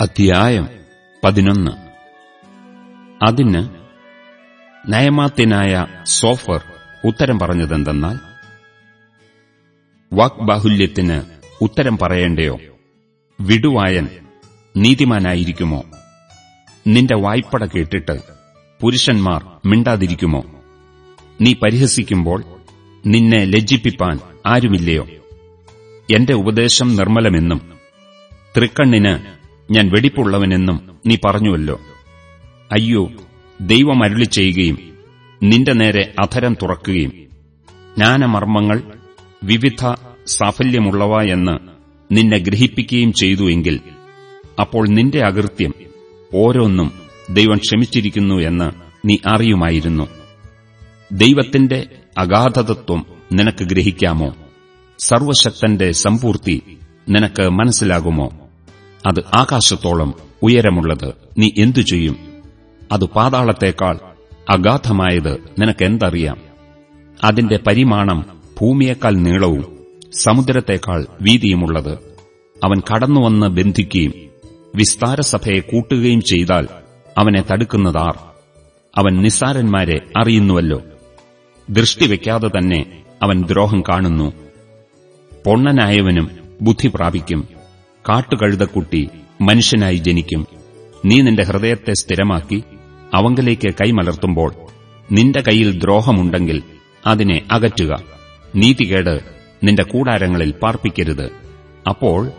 അധ്യായം പതിനൊന്ന്. അതിന് നയമാത്യനായ സോഫർ ഉത്തരം പറഞ്ഞതെന്തെന്നാൽ വാക്ബാഹുല്യത്തിന് ഉത്തരം പറയേണ്ടയോ? വിടുവായൻ നീതിമാനായിരിക്കുമോ? നിന്റെ വായ്പട കേട്ടിട്ട് പുരുഷന്മാർ മിണ്ടാതിരിക്കുമോ? നീ പരിഹസിക്കുമ്പോൾ നിന്നെ ലജ്ജിപ്പിപ്പാൻ ആരുമില്ലയോ? എന്റെ ഉപദേശം നിർമ്മലമെന്നും തൃക്കണ്ണിന് ഞാൻ വെടിപ്പുള്ളവനെന്നും നീ പറഞ്ഞുവല്ലോ. അയ്യോ ദൈവം അരുളി ചെയ്യുകയും നിന്റെ നേരെ അധരം തുറക്കുകയും. ജ്ഞാനമർമ്മങ്ങൾ വിവിധ സാഫല്യമുള്ളവ എന്ന് നിന്നെ ഗ്രഹിപ്പിക്കുകയും ചെയ്തു എങ്കിൽ അപ്പോൾ നിന്റെ അകൃത്യം ഓരോന്നും ദൈവം ക്ഷമിച്ചിരിക്കുന്നു എന്ന് നീ അറിയുമായിരുന്നു. ദൈവത്തിന്റെ അഗാധതത്വം നിനക്ക് ഗ്രഹിക്കാമോ? സർവശക്തന്റെ സമ്പൂർത്തി നിനക്ക് മനസ്സിലാകുമോ? അത് ആകാശത്തോളം ഉയരമുള്ളത് നീ എന്തു ചെയ്യും? അത് പാതാളത്തേക്കാൾ അഗാധമായത് നിനക്കെന്തറിയാം? അതിന്റെ പരിമാണം ഭൂമിയേക്കാൾ നീളവും സമുദ്രത്തേക്കാൾ വീതിയുമുള്ളത്. അവൻ കടന്നുവന്ന് ബന്ധിക്കുകയും വിസ്താരസഭയെ കൂട്ടുകയും ചെയ്താൽ അവനെ തടുക്കുന്നതാർ. അവൻ നിസ്സാരന്മാരെ അറിയുന്നുവല്ലോ. ദൃഷ്ടിവെക്കാതെ തന്നെ അവൻ ദ്രോഹം കാണുന്നു. പൊണ്ണനായവനും ബുദ്ധി പ്രാപിക്കും. കാട്ടുകഴുതക്കുട്ടി മനുഷ്യനായി ജനിക്കും. നീ നിന്റെ ഹൃദയത്തെ സ്ഥിരമാക്കി അവങ്കലേക്ക് കൈമലർത്തുമ്പോൾ നിന്റെ കയ്യിൽ ദ്രോഹമുണ്ടെങ്കിൽ അതിനെ അകറ്റുക. നീതികേട് നിന്റെ കൂടാരങ്ങളിൽ പാർപ്പിക്കരുത്. അപ്പോൾ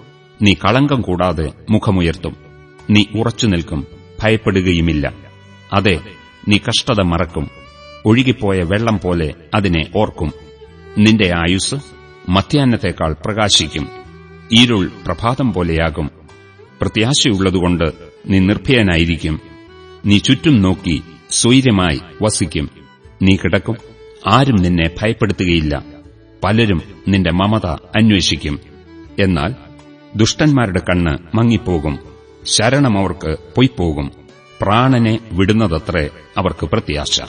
നീ കളങ്കം കൂടാതെ മുഖമുയർത്തും. നീ ഉറച്ചു നിൽക്കും ഭയപ്പെടുകയുമില്ല. അതെ നീ കഷ്ടത മറക്കും. ഒഴുകിപ്പോയ വെള്ളം പോലെ അതിനെ ഓർക്കും. നിന്റെ ആയുസ് മധ്യാഹ്നത്തേക്കാൾ പ്രകാശിക്കും. ഇരുൾ പ്രഭാതം പോലെയാകും. പ്രത്യാശയുള്ളതുകൊണ്ട് നീ നിർഭയനായിരിക്കും. നീ ചുറ്റും നോക്കി സ്വൈര്യമായി വസിക്കും. നീ കിടക്കും. ആരും നിന്നെ ഭയപ്പെടുത്തുകയില്ല. പലരും നിന്റെ മമത അന്വേഷിക്കും. എന്നാൽ ദുഷ്ടന്മാരുടെ കണ്ണ് മങ്ങിപ്പോകും. ശരണം അവർക്ക് പൊയ്പോകും പ്രാണനെ വിടുന്നതത്രേ അവർക്ക് പ്രത്യാശ.